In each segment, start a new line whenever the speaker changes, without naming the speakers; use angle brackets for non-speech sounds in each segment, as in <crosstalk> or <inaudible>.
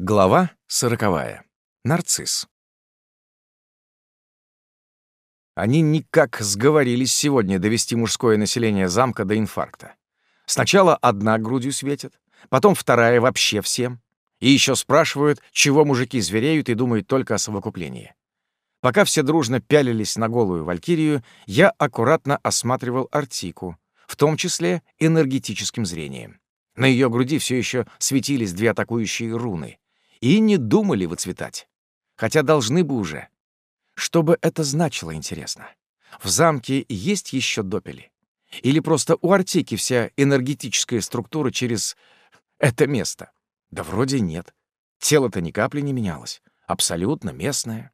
Глава сороковая. Нарцисс. Они никак сговорились сегодня довести мужское население замка до инфаркта. Сначала одна грудью светит, потом вторая вообще всем. И еще спрашивают, чего мужики звереют и думают только о совокуплении. Пока все дружно пялились на голую валькирию, я аккуратно осматривал Артику, в том числе энергетическим зрением. На ее груди все еще светились две атакующие руны — и не думали выцветать. Хотя должны бы уже. Что бы это значило, интересно? В замке есть еще допели? Или просто у Артики вся энергетическая структура через это место? Да вроде нет. Тело-то ни капли не менялось. Абсолютно местное.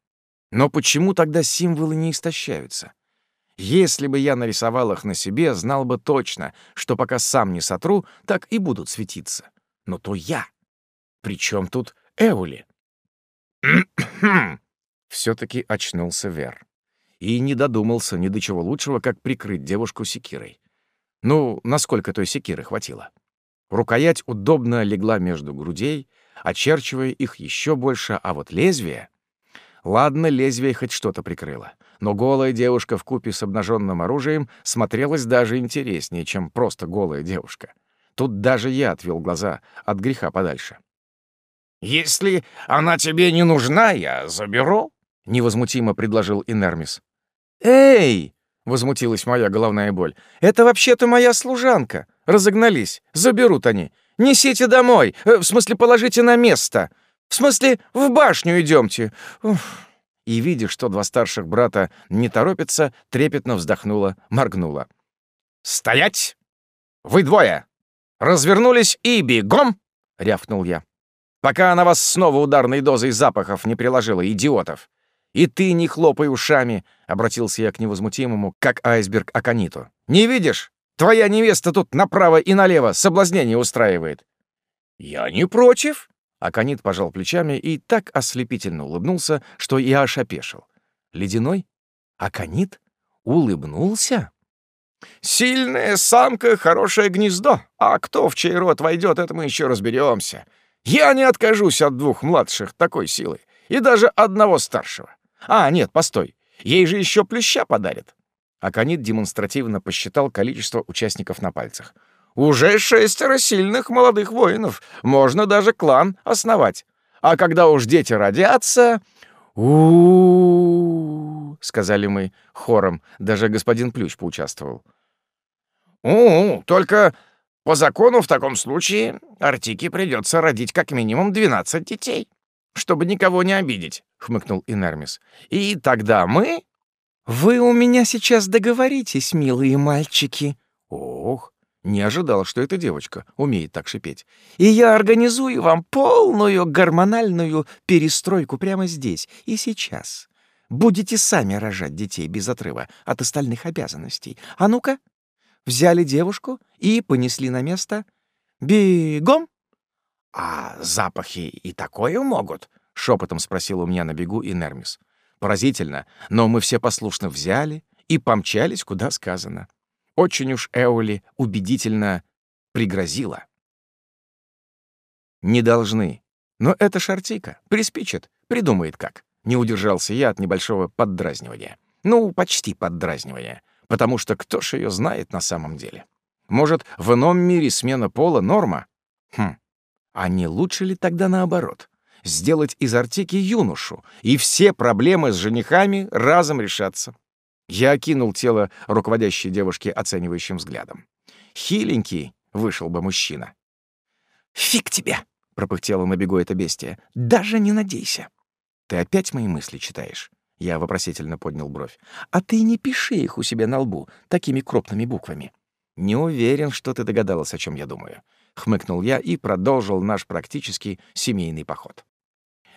Но почему тогда символы не истощаются? Если бы я нарисовал их на себе, знал бы точно, что пока сам не сотру, так и будут светиться. Но то я. Причем тут Эули. <clears throat> Все-таки очнулся Вер. И не додумался ни до чего лучшего, как прикрыть девушку секирой. Ну, насколько той секиры хватило. Рукоять удобно легла между грудей, очерчивая их еще больше, а вот лезвие... Ладно, лезвие хоть что-то прикрыло, но голая девушка в купе с обнаженным оружием смотрелась даже интереснее, чем просто голая девушка. Тут даже я отвел глаза от греха подальше.
«Если она тебе не нужна, я заберу», — невозмутимо предложил Инермис.
«Эй!» — возмутилась моя головная боль. «Это вообще-то моя служанка. Разогнались. Заберут они. Несите домой. Э, в смысле, положите на место. В смысле, в башню идемте. И, видя, что два старших брата не торопятся, трепетно вздохнула, моргнула.
«Стоять! Вы двое! Развернулись и бегом!» — рявкнул я пока она вас снова ударной дозой запахов не приложила, идиотов. И ты не хлопай ушами, — обратился я к невозмутимому, как айсберг Акониту. Не видишь? Твоя невеста тут направо и налево соблазнение устраивает. Я не против. Аконит пожал плечами и так ослепительно улыбнулся, что я аж опешил. Ледяной? Аконит? Улыбнулся? «Сильная самка — хорошее гнездо, а кто в чей рот войдет, это мы еще разберемся. Я не откажусь от двух младших такой силы, и даже одного старшего. А, нет, постой, ей же еще плюща подарят. Аконит демонстративно посчитал количество участников на пальцах. «Уже шестеро сильных молодых воинов. Можно даже клан основать. А когда уж дети родятся...» у сказали мы хором. Даже господин Плющ поучаствовал. «У-у, только по закону в таком случае Артике придется родить как минимум 12 детей, чтобы никого не обидеть, хмыкнул Инермис. И тогда мы Вы у меня сейчас договоритесь, милые мальчики. Ох, не ожидал, что эта девочка умеет так шипеть. И я организую вам полную гормональную перестройку прямо здесь и сейчас. Будете сами рожать детей без отрыва от остальных обязанностей. А ну-ка, взяли девушку и понесли на место. «Бегом!» «А запахи и такое могут?» — шепотом спросил у меня на бегу Инермис. Поразительно, но мы все послушно взяли и помчались, куда сказано. Очень уж Эоли убедительно пригрозила. «Не должны. Но это шартика. Приспичит. Придумает как». Не удержался я от небольшого поддразнивания. Ну, почти поддразнивания потому что кто ж ее знает на самом деле? Может, в ином мире смена пола — норма? Хм, а не лучше ли тогда наоборот? Сделать из Артики юношу, и все проблемы с женихами разом решатся. Я окинул тело руководящей девушки оценивающим взглядом. Хиленький вышел бы мужчина. «Фиг тебе!» — пропыхтела на бегу это бестия. «Даже не надейся!» «Ты опять мои мысли читаешь?» Я вопросительно поднял бровь. «А ты не пиши их у себя на лбу такими крупными буквами». «Не уверен, что ты догадалась, о чем я думаю», — хмыкнул я и продолжил наш практически семейный поход.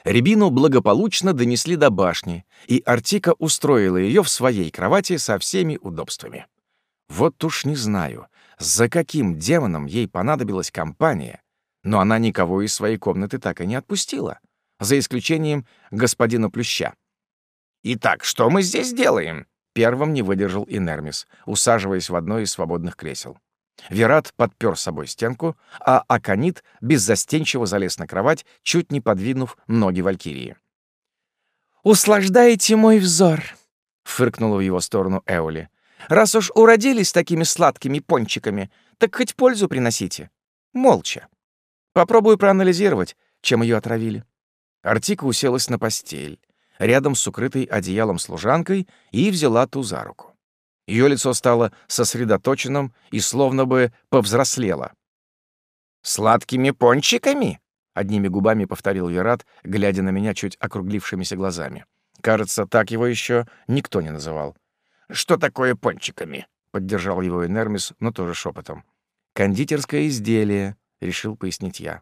Рябину благополучно донесли до башни, и Артика устроила ее в своей кровати со всеми удобствами. Вот уж не знаю, за каким демоном ей понадобилась компания, но она никого из своей комнаты так и не отпустила, за исключением господина Плюща. «Итак, что мы здесь делаем?» Первым не выдержал Инермис, усаживаясь в одно из свободных кресел.
Верат подпер с собой стенку, а Аконит беззастенчиво залез на кровать, чуть не подвинув ноги Валькирии.
«Услаждаете мой взор», — фыркнула в его сторону Эоли. «Раз уж уродились такими сладкими пончиками, так хоть пользу приносите. Молча. Попробую проанализировать, чем ее отравили».
Артика уселась на постель, рядом с укрытой одеялом служанкой и взяла ту за руку. Ее лицо стало сосредоточенным и словно бы повзрослело. «Сладкими пончиками?» — одними губами повторил Верат, глядя на меня чуть округлившимися глазами. Кажется, так его еще никто не называл. «Что такое пончиками?» — поддержал его Энермис, но тоже шепотом. «Кондитерское изделие», — решил пояснить я.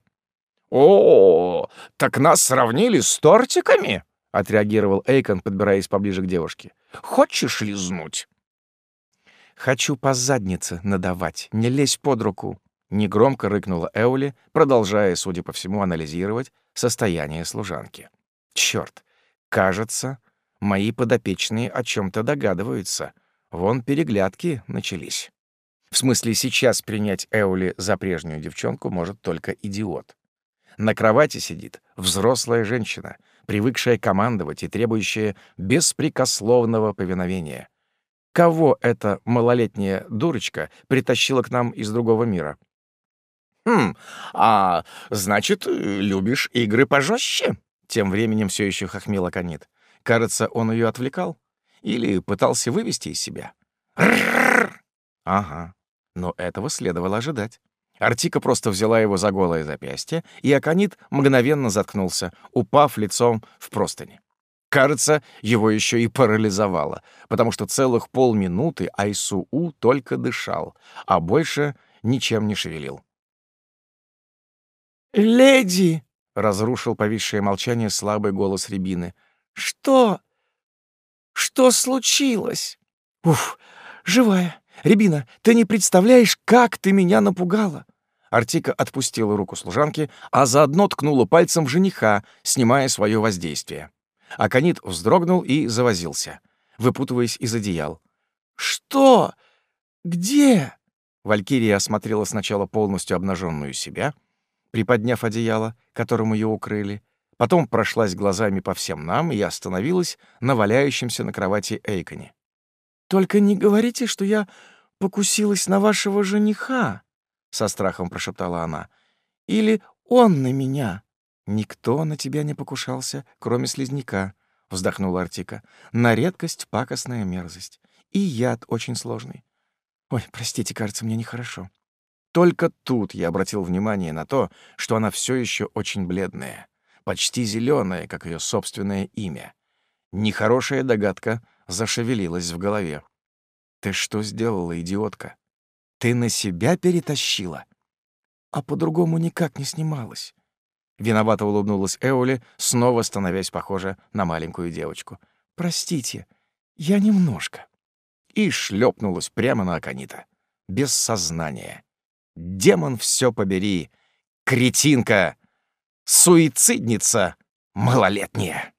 «О, так нас сравнили с тортиками?»
— отреагировал Эйкон, подбираясь поближе к девушке.
«Хочешь лизнуть?»
«Хочу по заднице надавать, не лезь под руку», — негромко рыкнула Эули, продолжая, судя по всему, анализировать состояние служанки. «Чёрт, кажется, мои подопечные о чем то догадываются. Вон переглядки начались». В смысле, сейчас принять Эули за прежнюю девчонку может только идиот. На кровати сидит взрослая женщина, привыкшая командовать и требующая беспрекословного повиновения. Кого эта малолетняя дурочка притащила к нам из другого мира?
«Хм, а значит, любишь игры пожестче?»
Тем временем все еще хохмел Аконит. Кажется, он ее отвлекал или пытался вывести из себя. Ага, но этого следовало ожидать. Артика просто взяла его за голое запястье, и Аконит мгновенно заткнулся, упав лицом в простыни. Кажется, его еще и парализовало, потому что целых полминуты Айсуу только дышал, а больше ничем не шевелил.
«Леди!»
— разрушил повисшее молчание слабый голос Рябины.
«Что? Что случилось?» «Уф, живая. Рябина, ты не представляешь, как ты меня напугала!»
Артика отпустила руку служанки, а заодно ткнула пальцем в жениха, снимая свое воздействие. Аконит вздрогнул и завозился, выпутываясь из одеял.
«Что? Где?»
Валькирия осмотрела сначала полностью обнаженную себя, приподняв одеяло, которым ее укрыли, потом прошлась глазами по всем нам и остановилась на валяющемся на кровати Эйконе.
«Только не говорите, что я покусилась на вашего жениха», — со страхом прошептала она. «Или он на меня».
«Никто на тебя не покушался, кроме слизняка», — вздохнула Артика. «На редкость пакостная мерзость. И яд очень сложный. Ой, простите, кажется, мне нехорошо». Только тут я обратил внимание на то, что она все еще очень бледная, почти зеленая, как ее собственное имя. Нехорошая догадка зашевелилась в голове. «Ты что сделала, идиотка? Ты на себя перетащила?» «А по-другому никак не снималась». Виновато улыбнулась Эоли, снова становясь похожа на маленькую девочку. «Простите, я немножко». И шлепнулась прямо на Аконита. Без сознания. Демон все побери. Кретинка! Суицидница малолетняя!